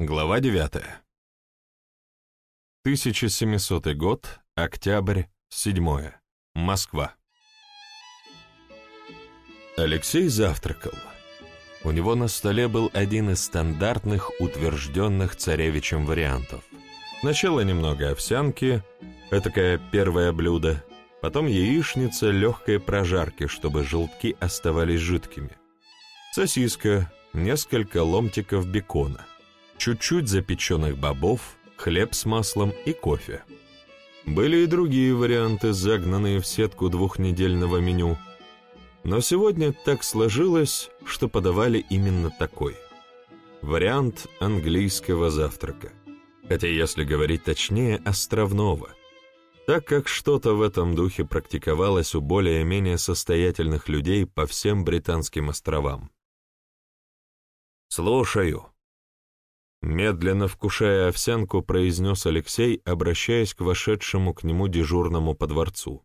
Глава 9. 1700 год, октябрь, 7. Москва. Алексей завтракал. У него на столе был один из стандартных, утвержденных царевичем вариантов. Сначала немного овсянки, этакое первое блюдо, потом яичница легкой прожарки, чтобы желтки оставались жидкими, сосиска, несколько ломтиков бекона — чуть-чуть запеченных бобов, хлеб с маслом и кофе. Были и другие варианты, загнанные в сетку двухнедельного меню. Но сегодня так сложилось, что подавали именно такой. Вариант английского завтрака. Хотя, если говорить точнее, островного. Так как что-то в этом духе практиковалось у более-менее состоятельных людей по всем британским островам. «Слушаю», Медленно вкушая овсянку, произнес Алексей, обращаясь к вошедшему к нему дежурному по дворцу.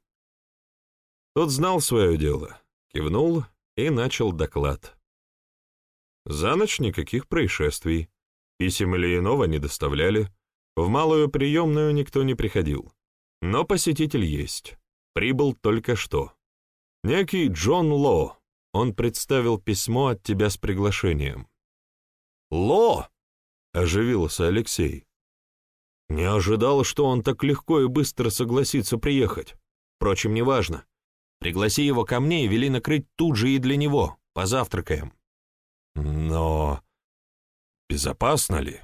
Тот знал свое дело, кивнул и начал доклад. За ночь никаких происшествий, писем или иного не доставляли, в малую приемную никто не приходил. Но посетитель есть, прибыл только что. Некий Джон Ло, он представил письмо от тебя с приглашением. «Ло!» — оживился Алексей. «Не ожидал, что он так легко и быстро согласится приехать. Впрочем, неважно. Пригласи его ко мне и вели накрыть тут же и для него. Позавтракаем». «Но безопасно ли?»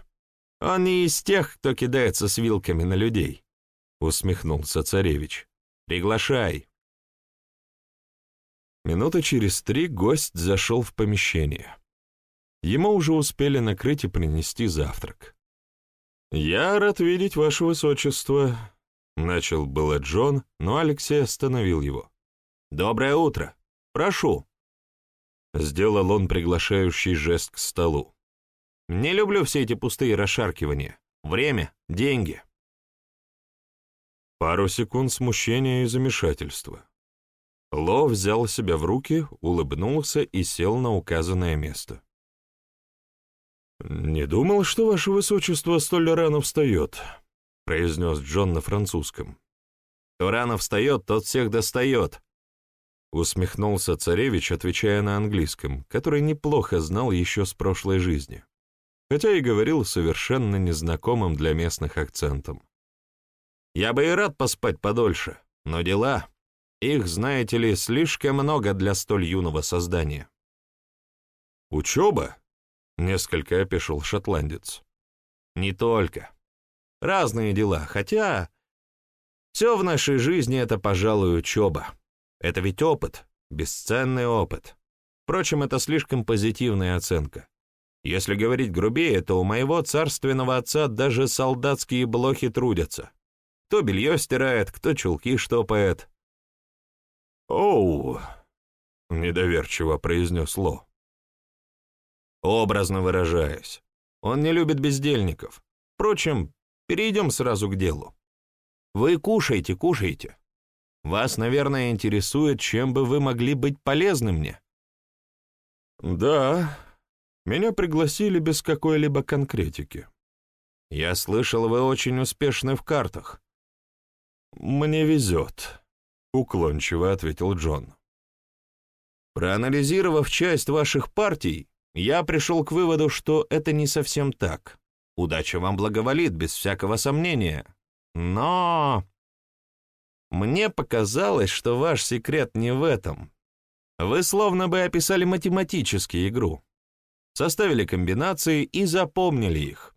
«Он не из тех, кто кидается с вилками на людей», — усмехнулся царевич. «Приглашай». Минута через три гость зашел в помещение. Ему уже успели накрыть и принести завтрак. «Я рад видеть ваше высочество», — начал было Джон, но Алексей остановил его. «Доброе утро! Прошу!» Сделал он приглашающий жест к столу. «Не люблю все эти пустые расшаркивания. Время, деньги». Пару секунд смущения и замешательства. Ло взял себя в руки, улыбнулся и сел на указанное место. «Не думал, что ваше высочество столь рано встает», — произнес Джон на французском. «Кто рано встает, тот всех достает», — усмехнулся царевич, отвечая на английском, который неплохо знал еще с прошлой жизни, хотя и говорил совершенно незнакомым для местных акцентом. «Я бы и рад поспать подольше, но дела, их, знаете ли, слишком много для столь юного создания». «Учеба?» — несколько опешил шотландец. «Не только. Разные дела, хотя... Все в нашей жизни — это, пожалуй, учеба. Это ведь опыт, бесценный опыт. Впрочем, это слишком позитивная оценка. Если говорить грубее, то у моего царственного отца даже солдатские блохи трудятся. Кто белье стирает, кто чулки штопает. «Оу!» — недоверчиво произнес Ло. Образно выражаясь. Он не любит бездельников. Впрочем, перейдем сразу к делу. Вы кушайте, кушайте. Вас, наверное, интересует, чем бы вы могли быть полезны мне. Да, меня пригласили без какой-либо конкретики. Я слышал, вы очень успешны в картах. Мне везет, уклончиво ответил Джон. Проанализировав часть ваших партий, я пришел к выводу, что это не совсем так. Удача вам благоволит, без всякого сомнения. Но... Мне показалось, что ваш секрет не в этом. Вы словно бы описали математически игру. Составили комбинации и запомнили их.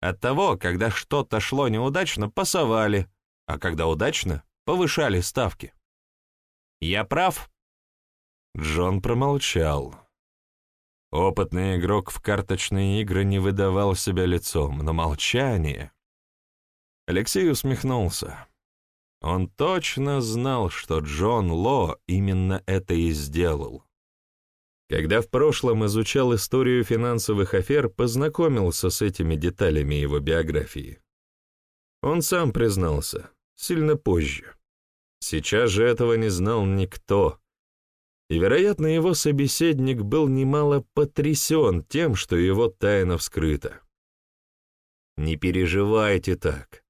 Оттого, когда что-то шло неудачно, пасовали, а когда удачно, повышали ставки. Я прав? Джон промолчал. Опытный игрок в карточные игры не выдавал себя лицом, но молчание... Алексей усмехнулся. Он точно знал, что Джон Ло именно это и сделал. Когда в прошлом изучал историю финансовых афер, познакомился с этими деталями его биографии. Он сам признался, сильно позже. Сейчас же этого не знал никто, и, вероятно, его собеседник был немало потрясен тем, что его тайна вскрыта. Не переживайте так.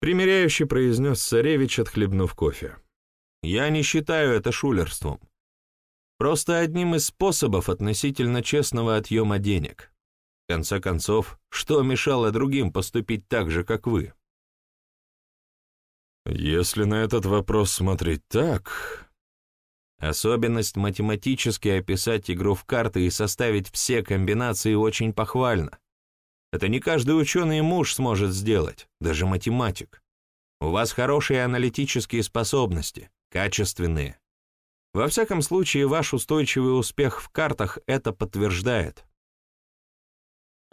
Примеряющий произнес царевич, отхлебнув кофе. Я не считаю это шулерством. Просто одним из способов относительно честного отъема денег. В конце концов, что мешало другим поступить так же, как вы? Если на этот вопрос смотреть так... Особенность математически описать игру в карты и составить все комбинации очень похвальна. Это не каждый ученый муж сможет сделать, даже математик. У вас хорошие аналитические способности, качественные. Во всяком случае, ваш устойчивый успех в картах это подтверждает.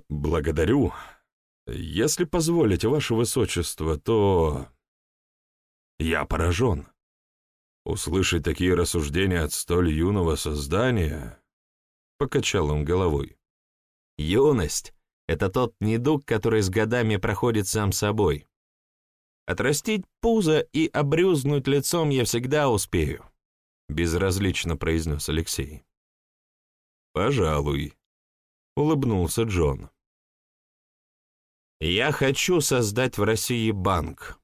Благодарю. Если позволите, ваше высочество, то... Я поражен. Услышать такие рассуждения от столь юного создания... Покачал он головой. Юность — это тот недуг, который с годами проходит сам собой. Отрастить пузо и обрюзнуть лицом я всегда успею. — безразлично произнес Алексей. «Пожалуй», — улыбнулся Джон. «Я хочу создать в России банк.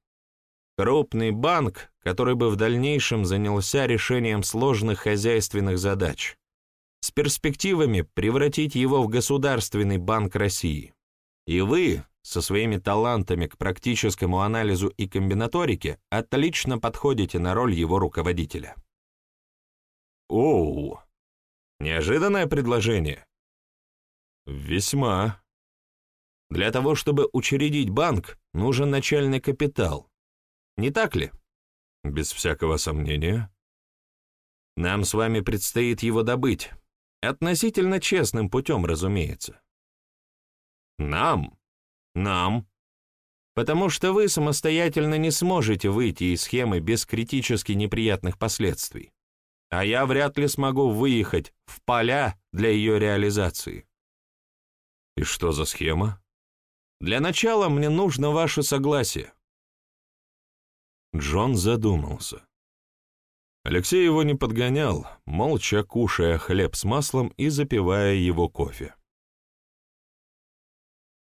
Крупный банк, который бы в дальнейшем занялся решением сложных хозяйственных задач, с перспективами превратить его в Государственный банк России. И вы, со своими талантами к практическому анализу и комбинаторике, отлично подходите на роль его руководителя». Оу, неожиданное предложение. Весьма. Для того, чтобы учредить банк, нужен начальный капитал. Не так ли? Без всякого сомнения. Нам с вами предстоит его добыть. Относительно честным путем, разумеется. Нам? Нам. Потому что вы самостоятельно не сможете выйти из схемы без критически неприятных последствий а я вряд ли смогу выехать в поля для ее реализации. И что за схема? Для начала мне нужно ваше согласие. Джон задумался. Алексей его не подгонял, молча кушая хлеб с маслом и запивая его кофе.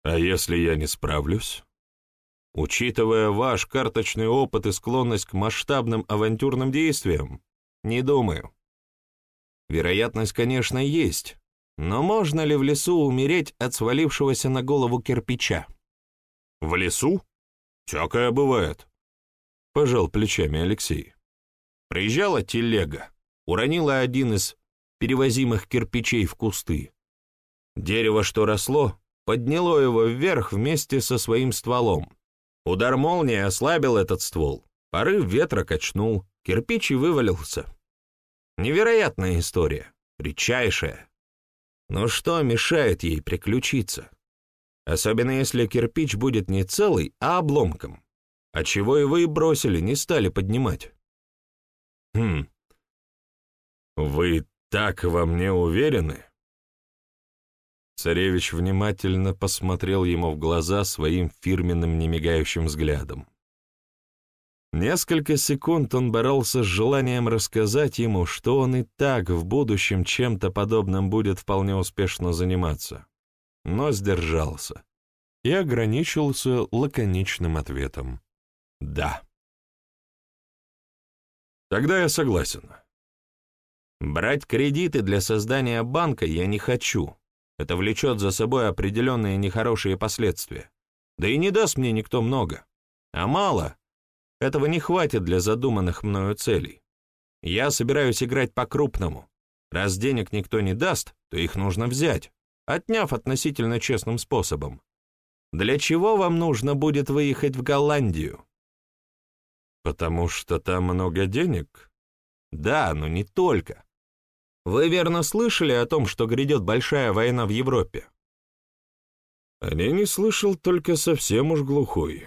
«А если я не справлюсь?» Учитывая ваш карточный опыт и склонность к масштабным авантюрным действиям, не думаю. Вероятность, конечно, есть, но можно ли в лесу умереть от свалившегося на голову кирпича? В лесу? Всякое бывает. Пожал плечами Алексей. Приезжала телега, уронила один из перевозимых кирпичей в кусты. Дерево, что росло, подняло его вверх вместе со своим стволом. Удар молнии ослабил этот ствол, порыв ветра качнул, кирпич и вывалился. Невероятная история, редчайшая. Но что мешает ей приключиться? Особенно если кирпич будет не целый, а обломком. А чего и вы бросили, не стали поднимать. Хм. Вы так во мне уверены? Царевич внимательно посмотрел ему в глаза своим фирменным немигающим взглядом. Несколько секунд он боролся с желанием рассказать ему, что он и так в будущем чем-то подобным будет вполне успешно заниматься, но сдержался и ограничился лаконичным ответом «да». Тогда я согласен. Брать кредиты для создания банка я не хочу. Это влечет за собой определенные нехорошие последствия. Да и не даст мне никто много. А мало этого не хватит для задуманных мною целей. Я собираюсь играть по-крупному. Раз денег никто не даст, то их нужно взять, отняв относительно честным способом. Для чего вам нужно будет выехать в Голландию? Потому что там много денег? Да, но не только. Вы верно слышали о том, что грядет большая война в Европе? Они не слышал только совсем уж глухой.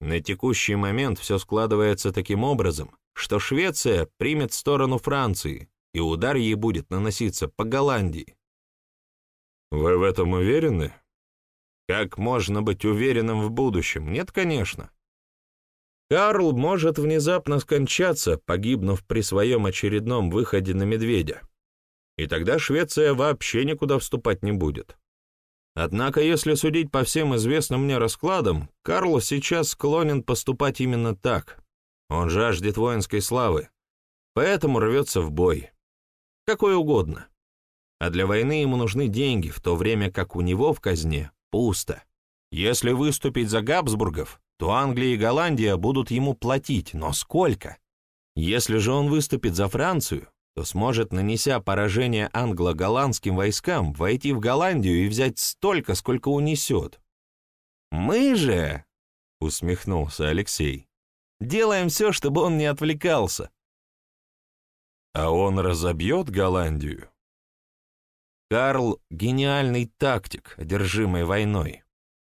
На текущий момент все складывается таким образом, что Швеция примет сторону Франции, и удар ей будет наноситься по Голландии. Вы в этом уверены? Как можно быть уверенным в будущем? Нет, конечно. Карл может внезапно скончаться, погибнув при своем очередном выходе на медведя. И тогда Швеция вообще никуда вступать не будет. Однако, если судить по всем известным мне раскладам, Карл сейчас склонен поступать именно так. Он жаждет воинской славы, поэтому рвется в бой. Какой угодно. А для войны ему нужны деньги, в то время как у него в казне пусто. Если выступить за Габсбургов, то Англия и Голландия будут ему платить, но сколько? Если же он выступит за Францию, то сможет, нанеся поражение англо-голландским войскам, войти в Голландию и взять столько, сколько унесет. «Мы же», — усмехнулся Алексей, — «делаем все, чтобы он не отвлекался». «А он разобьет Голландию?» Карл — гениальный тактик, одержимый войной.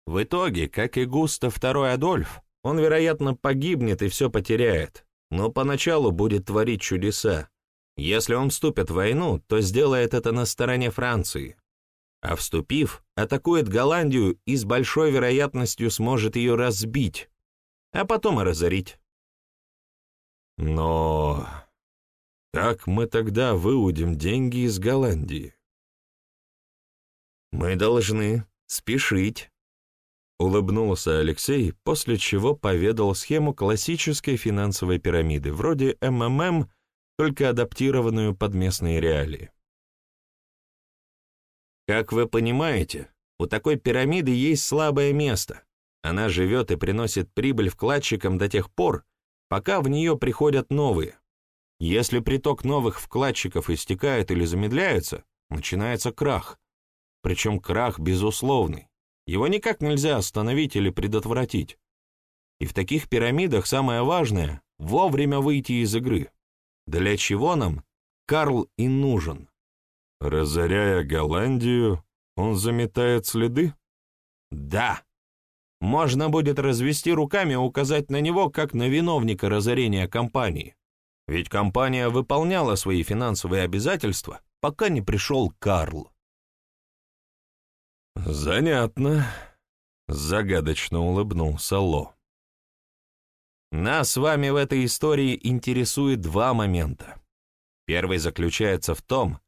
В итоге, как и Густав II Адольф, он, вероятно, погибнет и все потеряет, но поначалу будет творить чудеса. Если он вступит в войну, то сделает это на стороне Франции, а вступив, атакует Голландию и с большой вероятностью сможет ее разбить, а потом и разорить. Но как мы тогда выудим деньги из Голландии? Мы должны спешить. Улыбнулся Алексей, после чего поведал схему классической финансовой пирамиды, вроде МММ, только адаптированную под местные реалии. Как вы понимаете, у такой пирамиды есть слабое место. Она живет и приносит прибыль вкладчикам до тех пор, пока в нее приходят новые. Если приток новых вкладчиков истекает или замедляется, начинается крах. Причем крах безусловный. Его никак нельзя остановить или предотвратить. И в таких пирамидах самое важное — вовремя выйти из игры. Для чего нам Карл и нужен? Разоряя Голландию, он заметает следы? Да. Можно будет развести руками и указать на него как на виновника разорения компании. Ведь компания выполняла свои финансовые обязательства, пока не пришел Карл. «Занятно», — загадочно улыбнулся Ло. «Нас с вами в этой истории интересует два момента. Первый заключается в том,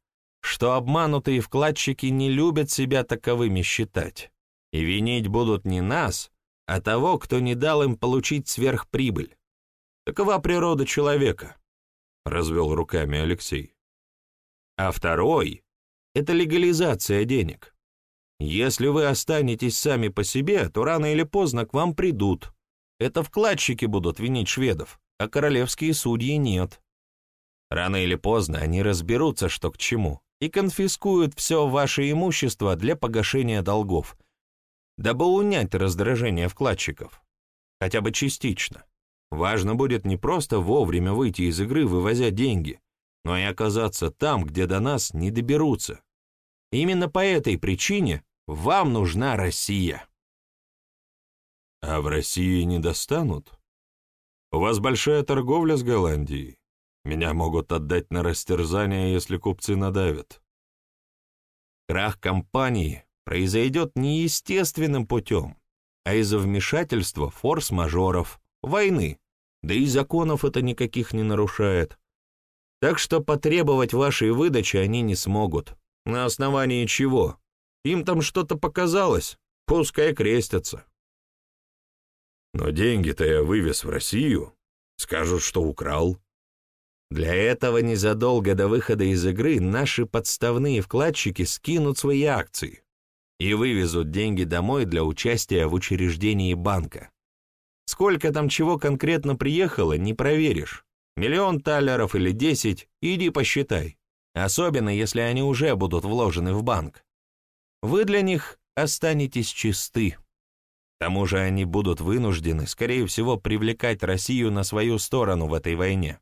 что обманутые вкладчики не любят себя таковыми считать, и винить будут не нас, а того, кто не дал им получить сверхприбыль. Такова природа человека», — развел руками Алексей. «А второй — это легализация денег. Если вы останетесь сами по себе, то рано или поздно к вам придут. Это вкладчики будут винить шведов, а королевские судьи нет. Рано или поздно они разберутся, что к чему, и конфискуют все ваше имущество для погашения долгов, дабы унять раздражение вкладчиков, хотя бы частично. Важно будет не просто вовремя выйти из игры, вывозя деньги, но и оказаться там, где до нас не доберутся. Именно по этой причине вам нужна Россия. А в России не достанут? У вас большая торговля с Голландией. Меня могут отдать на растерзание, если купцы надавят. Крах компании произойдет не естественным путем, а из-за вмешательства форс-мажоров, войны, да и законов это никаких не нарушает. Так что потребовать вашей выдачи они не смогут. На основании чего? Им там что-то показалось, пускай крестятся. Но деньги-то я вывез в Россию. Скажут, что украл. Для этого незадолго до выхода из игры наши подставные вкладчики скинут свои акции и вывезут деньги домой для участия в учреждении банка. Сколько там чего конкретно приехало, не проверишь. Миллион талеров или десять, иди посчитай. Особенно, если они уже будут вложены в банк вы для них останетесь чисты. К тому же они будут вынуждены, скорее всего, привлекать Россию на свою сторону в этой войне.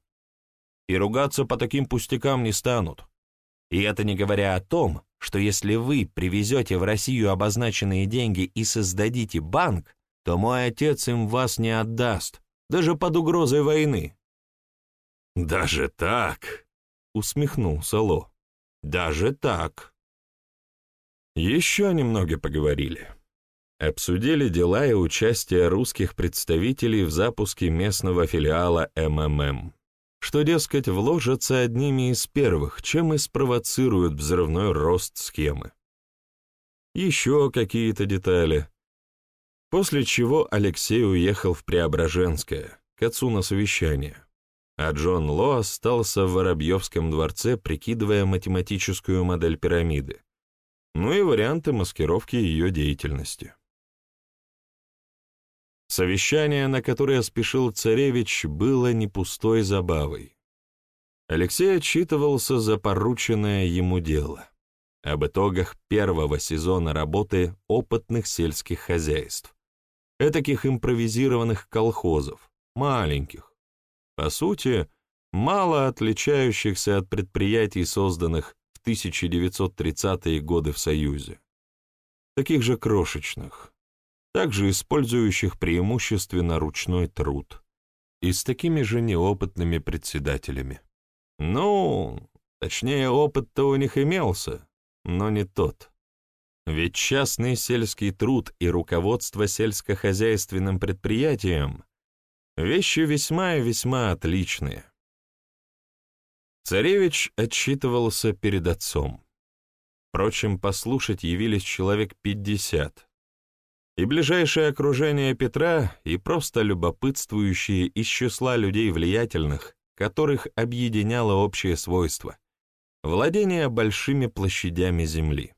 И ругаться по таким пустякам не станут. И это не говоря о том, что если вы привезете в Россию обозначенные деньги и создадите банк, то мой отец им вас не отдаст, даже под угрозой войны. «Даже так?» — усмехнулся Ло. «Даже так?» Еще немного поговорили. Обсудили дела и участие русских представителей в запуске местного филиала МММ, что, дескать, вложатся одними из первых, чем и спровоцируют взрывной рост схемы. еще какие-то детали. После чего Алексей уехал в Преображенское, к отцу на совещание, а Джон Ло остался в Воробьевском дворце, прикидывая математическую модель пирамиды, ну и варианты маскировки ее деятельности. Совещание, на которое спешил царевич, было не пустой забавой. Алексей отчитывался за порученное ему дело об итогах первого сезона работы опытных сельских хозяйств, этаких импровизированных колхозов, маленьких, по сути, мало отличающихся от предприятий, созданных в 1930-е годы в Союзе, таких же крошечных, также использующих преимущественно ручной труд, и с такими же неопытными председателями. Ну, точнее, опыт-то у них имелся, но не тот. Ведь частный сельский труд и руководство сельскохозяйственным предприятием — вещи весьма и весьма отличные. Царевич отчитывался перед отцом. Впрочем, послушать явились человек пятьдесят. И ближайшее окружение Петра, и просто любопытствующие из числа людей влиятельных, которых объединяло общее свойство — владение большими площадями земли.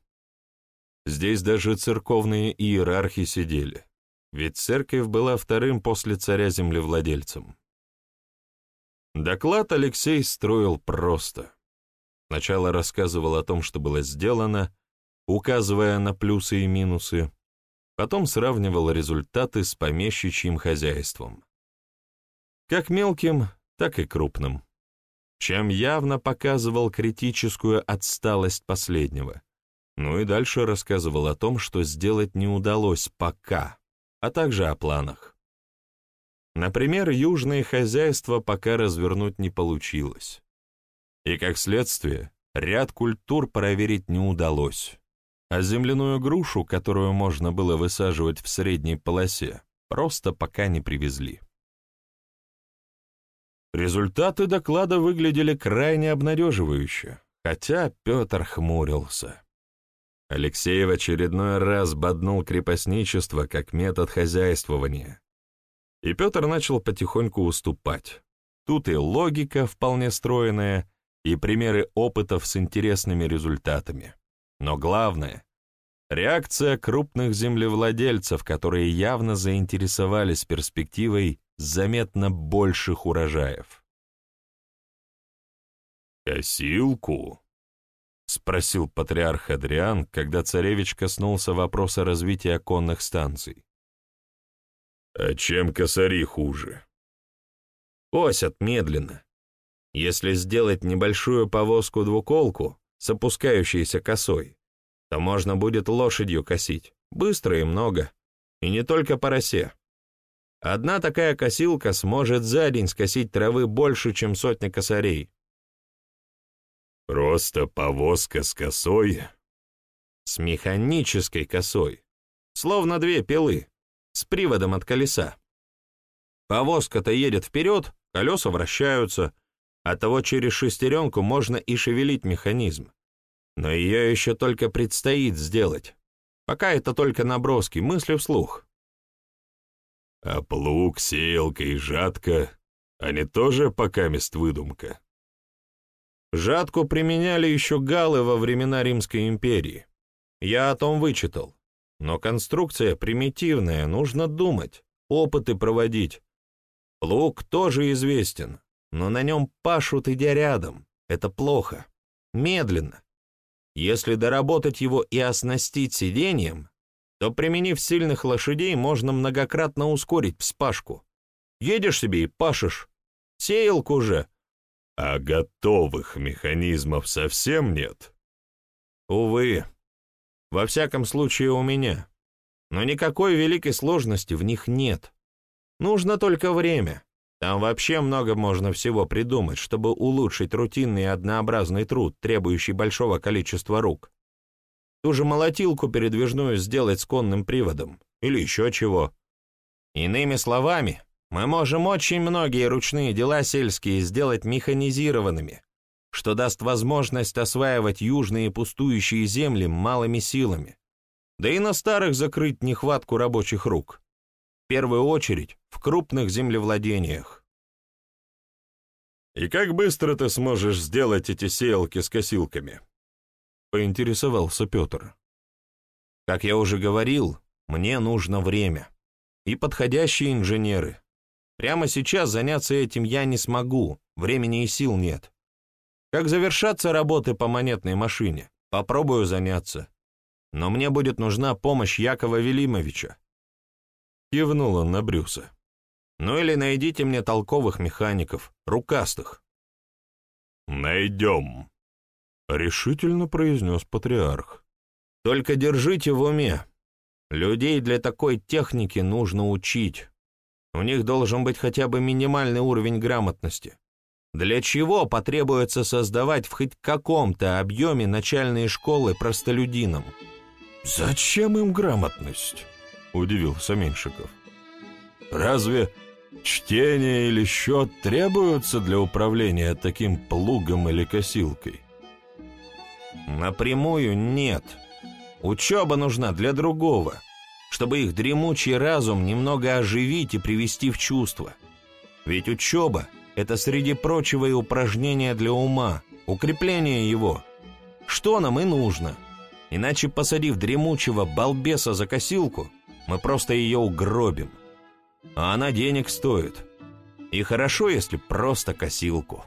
Здесь даже церковные иерархи сидели, ведь церковь была вторым после царя землевладельцем. Доклад Алексей строил просто. Сначала рассказывал о том, что было сделано, указывая на плюсы и минусы, потом сравнивал результаты с помещичьим хозяйством. Как мелким, так и крупным, чем явно показывал критическую отсталость последнего. Ну и дальше рассказывал о том, что сделать не удалось пока, а также о планах. Например, южные хозяйства пока развернуть не получилось. И, как следствие, ряд культур проверить не удалось. А земляную грушу, которую можно было высаживать в средней полосе, просто пока не привезли. Результаты доклада выглядели крайне обнадеживающе, хотя Петр хмурился. Алексей в очередной раз боднул крепостничество как метод хозяйствования. И Петр начал потихоньку уступать. Тут и логика вполне стройная, и примеры опытов с интересными результатами. Но главное — реакция крупных землевладельцев, которые явно заинтересовались перспективой заметно больших урожаев. «Косилку?» — спросил патриарх Адриан, когда царевич коснулся вопроса развития конных станций. «А чем косари хуже?» «Косят медленно. Если сделать небольшую повозку-двуколку с опускающейся косой, то можно будет лошадью косить, быстро и много, и не только по росе. Одна такая косилка сможет за день скосить травы больше, чем сотня косарей. Просто повозка с косой? С механической косой. Словно две пилы, с приводом от колеса. Повозка-то едет вперед, колеса вращаются, а того через шестеренку можно и шевелить механизм. Но ее еще только предстоит сделать. Пока это только наброски, мысли вслух. А плуг, сеялка и жатка, они тоже пока мест выдумка. Жатку применяли еще галы во времена Римской империи. Я о том вычитал. Но конструкция примитивная, нужно думать, опыты проводить. Плуг тоже известен, но на нем пашут, идя рядом. Это плохо. Медленно. Если доработать его и оснастить сиденьем, то, применив сильных лошадей, можно многократно ускорить вспашку. Едешь себе и пашешь. Сеялку же. А готовых механизмов совсем нет? Увы. Во всяком случае, у меня. Но никакой великой сложности в них нет. Нужно только время. Там вообще много можно всего придумать, чтобы улучшить рутинный и однообразный труд, требующий большого количества рук. Ту же молотилку передвижную сделать с конным приводом. Или еще чего. Иными словами, мы можем очень многие ручные дела сельские сделать механизированными, что даст возможность осваивать южные пустующие земли малыми силами. да и на старых закрыть нехватку рабочих рук. В первую очередь в крупных землевладениях. «И как быстро ты сможешь сделать эти сеялки с косилками?» — поинтересовался Петр. «Как я уже говорил, мне нужно время. И подходящие инженеры. Прямо сейчас заняться этим я не смогу, времени и сил нет. Как завершатся работы по монетной машине, попробую заняться. Но мне будет нужна помощь Якова Велимовича. Кивнул он на Брюса. Ну или найдите мне толковых механиков, рукастых. Найдем, решительно произнес патриарх. Только держите в уме. Людей для такой техники нужно учить. У них должен быть хотя бы минимальный уровень грамотности. Для чего потребуется создавать в хоть каком-то объеме начальные школы простолюдинам? «Зачем им грамотность?» — удивился Меньшиков. «Разве чтение или счет требуются для управления таким плугом или косилкой?» «Напрямую нет. Учеба нужна для другого, чтобы их дремучий разум немного оживить и привести в чувство. Ведь учеба — это, среди прочего, и упражнение для ума, укрепление его. Что нам и нужно?» Иначе, посадив дремучего балбеса за косилку, мы просто ее угробим. А она денег стоит. И хорошо, если просто косилку.